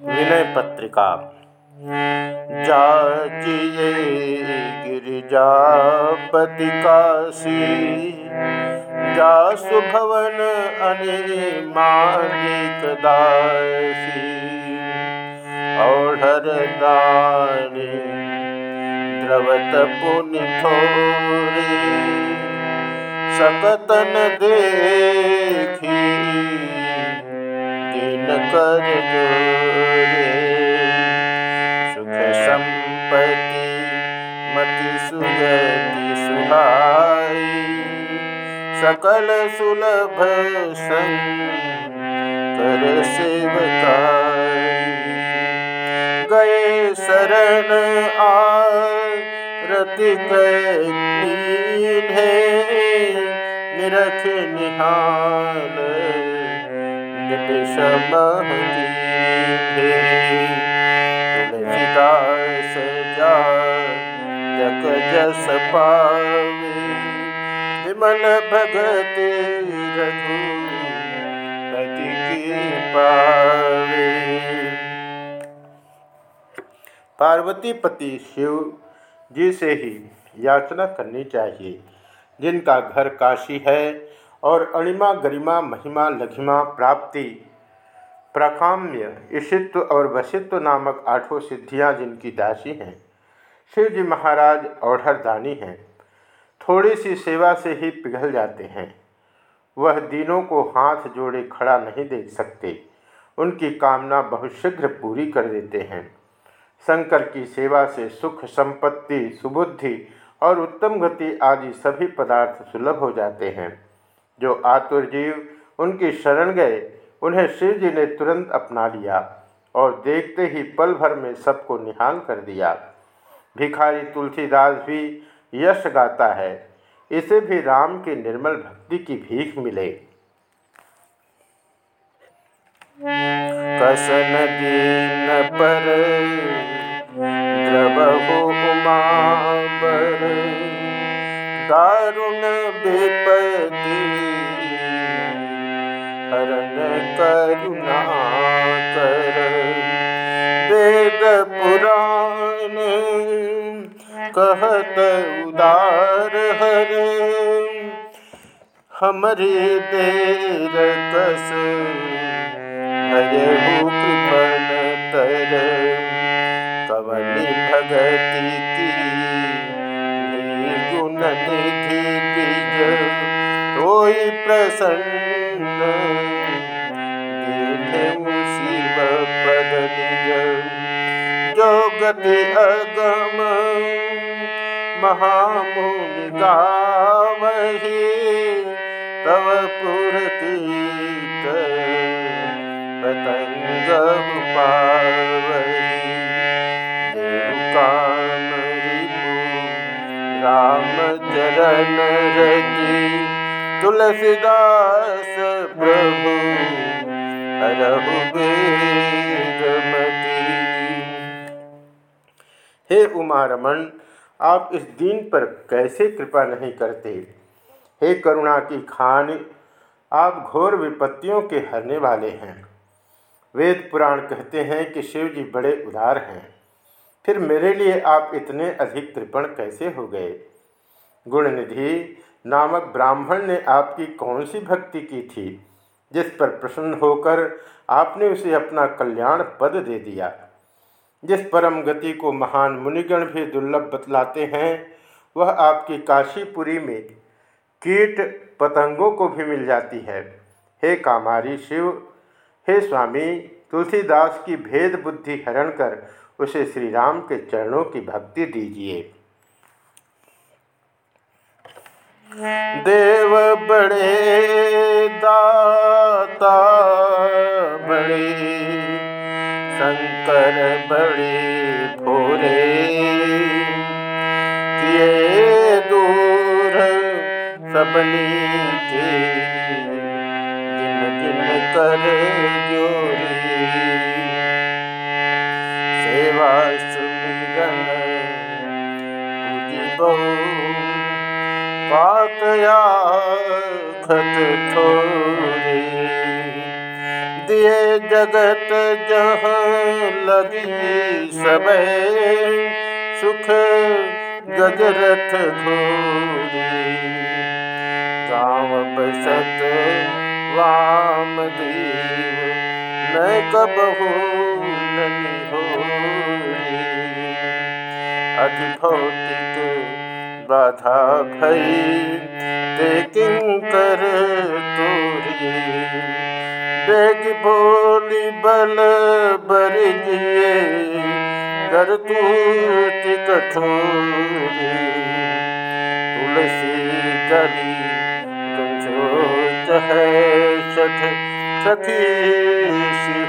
विनय पत्रिका जाचिए गिरिजापति काशी जासु भवन अनिमालिक दासी दानी द्रवत पुनि थोरी सकतन देखी। दिन कर सुख संपत्ति मति सुगति सुहाई। सकल सुलभ संग कर सेवकाई। गए शरण आ आरति है, निरख निहाल जस पावे। विमल भगति की पावे पार्वती पति शिव जी से ही याचना करनी चाहिए। जिनका घर काशी है और अणिमा गरिमा महिमा लघिमा प्राप्ति। प्रकाम्य, ईशित्व और वशित्व नामक आठों सिद्धियाँ जिनकी दासी हैं। शिव जी महाराज औढ़र दानी हैं। थोड़ी सी सेवा से ही पिघल जाते हैं। वह दिनों को हाथ जोड़े खड़ा नहीं देख सकते। उनकी कामना बहुत शीघ्र पूरी कर देते हैं। शंकर की सेवा से सुख, संपत्ति, सुबुद्धि और उत्तम गति आदि सभी पदार्थ सुलभ हो जाते हैं। जो आतुर जीव उनकी शरण गए, उन्हें शिव जी ने तुरंत अपना लिया और देखते ही पल भर में सबको निहाल कर दिया। भिखारी तुलसीदास भी यश गाता है। इसे भी राम की निर्मल भक्ति की भीख मिले। कसन दीन पर द्रवहु उमाबर दारुण विपति हरण करुणा कर। वेद पुराण कहत उदार हर, हमरे देर कस भयहु कृपन तर। कवनि भगति होई प्रसन्न शिव पद जो गति अगम। महामुनि गावही तव पुरतीत पतंग पावही देव काम राम चरण तुलसीदास प्रभु हे उमा रमन आप इस दीन पर कैसे कृपा नहीं करते? हे करुणा की खान, आप घोर विपत्तियों के हरने वाले हैं। वेद पुराण कहते हैं कि शिव जी बड़े उदार हैं। फिर मेरे लिए आप इतने अधिक कृपण कैसे हो गए? गुणनिधि नामक ब्राह्मण ने आपकी कौन सी भक्ति की थी, जिस पर प्रसन्न होकर आपने उसे अपना कल्याण पद दे दिया? जिस परम गति को महान मुनिगण भी दुर्लभ बतलाते हैं, वह आपकी काशीपुरी में कीट पतंगों को भी मिल जाती है। हे कामारी शिव, हे स्वामी, तुलसीदास की भेद बुद्धि हरण कर उसे श्री राम के चरणों की भक्ति दीजिए। देव बड़े दाता बड़े, शंकर बड़े भोरे। किए दूर सबनी के जिन जिन कर जोरी। सेवा सुमिरन पूजी बहु थोरे ये जगत जहाँ लगी सब सुख गजरथ घोरी गाँव बसत वाम देव कब हो नहीं हो अधिभौतिक बाधा भई ते किंकर तोरी। बेग बोली, बल बर जिए कर तूति कठोरी। तुलसी गली कंचोच है सठ सखी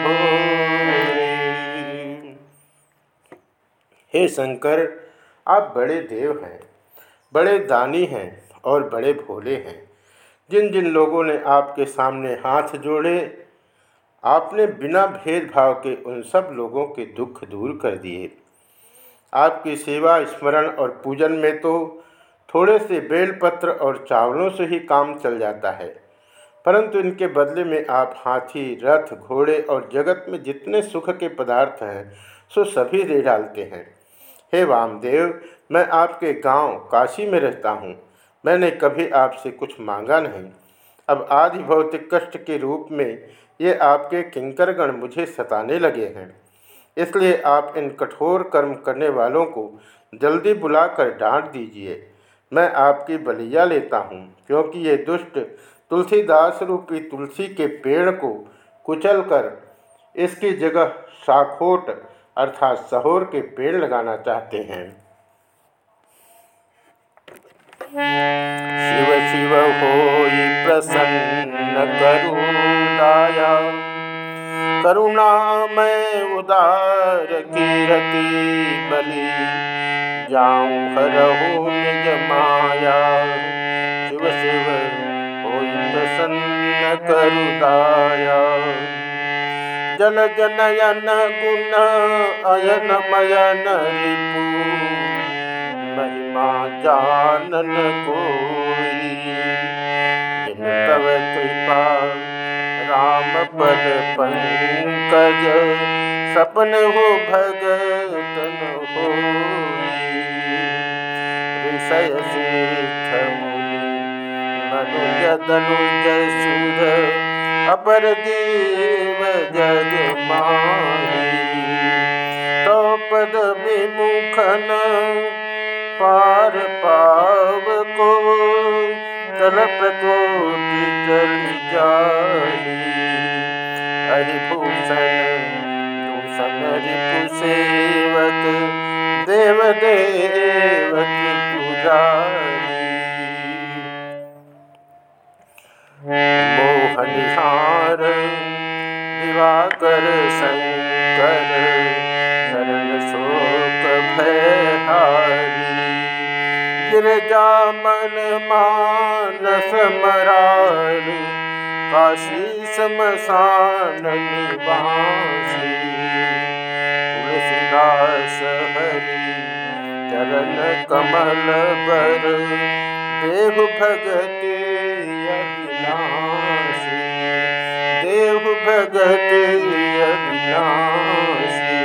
हो हे शंकर, आप बड़े देव हैं। बड़े दानी हैं और बड़े भोले हैं। जिन जिन लोगों ने आपके सामने हाथ जोड़े, आपने बिना भेदभाव के उन सब लोगों के दुख दूर कर दिए। आपकी सेवा, स्मरण और पूजन में तो थोड़े से बेलपत्र और चावलों से ही काम चल जाता है, परंतु इनके बदले में आप हाथी, रथ, घोड़े और जगत में जितने सुख के पदार्थ हैं, सो सभी दे डालते हैं। हे वामदेव मैं आपके गाँव काशी में रहता हूँ। मैंने कभी आपसे कुछ मांगा नहीं। अब आदि भौतिक कष्ट के रूप में ये आपके किंकरगण मुझे सताने लगे हैं। इसलिए आप इन कठोर कर्म करने वालों को जल्दी बुलाकर डांट दीजिए। मैं आपकी बलिया लेता हूँ, क्योंकि ये दुष्ट तुलसीदास रूपी तुलसी के पेड़ को कुचल कर इसकी जगह शाखोट अर्थात सहोर के पेड़ लगाना चाहते हैं। शिव शिव हो प्रसन्न करुणाया। करुणा मैं उदार कीरति बलि, जाऊँ हरहु निज माया। शिव शिव हो प्रसन्न करुदाया जल जनयन गुण अयन मयन रिपू। जानन कोई तव कृपा राम पद पंकज सपन हो भगतन हो ऋषय सिद्ध मुनि मनुज दनुज सुर अपर देव जग माही तो पद विमुखन पार जाई हरिभूषण भूषण रिपु सेवक देव देवक पुजारी मोहनिहार दिवाकर शंकर गिरजा मन मानस मरार काशी शमशान निवासी। तुलसीदास हरि चरण कमल बर देव भगति अविनाशी देव भगति अविनाशी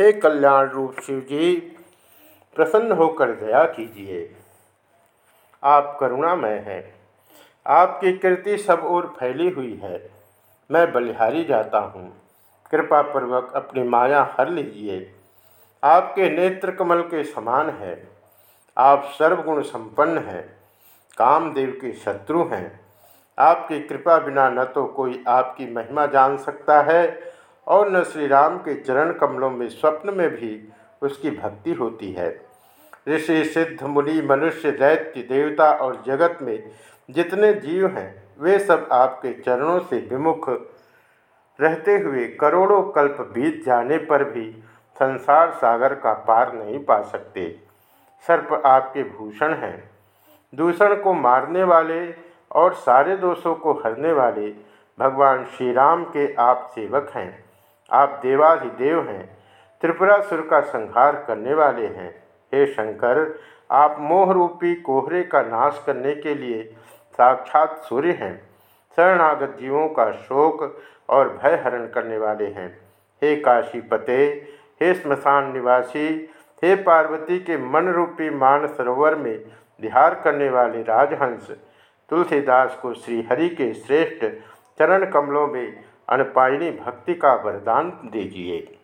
हे कल्याण रूप शिव जी प्रसन्न होकर दया कीजिए। आप करुणामय हैं। आपकी कृति सब ओर फैली हुई है। मैं बलिहारी जाता हूँ। कृपा पूर्वक अपनी माया हर लीजिए। आपके नेत्र कमल के समान है। आप सर्वगुण संपन्न हैं। कामदेव के शत्रु हैं। आपकी कृपा बिना न तो कोई आपकी महिमा जान सकता है और न श्री राम के चरण कमलों में, स्वप्न में भी उसकी भक्ति होती है। ऋषि सिद्ध मुनि मनुष्य दैत्य देवता और जगत में जितने जीव हैं, वे सब आपके चरणों से विमुख। रहते हुए करोड़ों कल्प बीत जाने पर भी संसार सागर का पार नहीं पा सकते। सर्प आपके भूषण हैं। दूषण को मारने वाले और सारे दोषों को हरने वाले भगवान श्री राम के आप सेवक हैं। आप देवाधिदेव हैं। त्रिपुरासुर का संहार करने वाले हैं। हे शंकर, आप मोह रूपी कोहरे का नाश करने के लिए साक्षात सूर्य हैं। शरणागत जीवों का शोक और भय हरण करने वाले हैं। हे काशीपते, हे स्मशान निवासी, हे पार्वती के मन रूपी मान सरोवर में विहार करने वाले राजहंस, तुलसीदास को श्रीहरि के श्रेष्ठ चरण कमलों में अनपायनी भक्ति का वरदान दीजिए।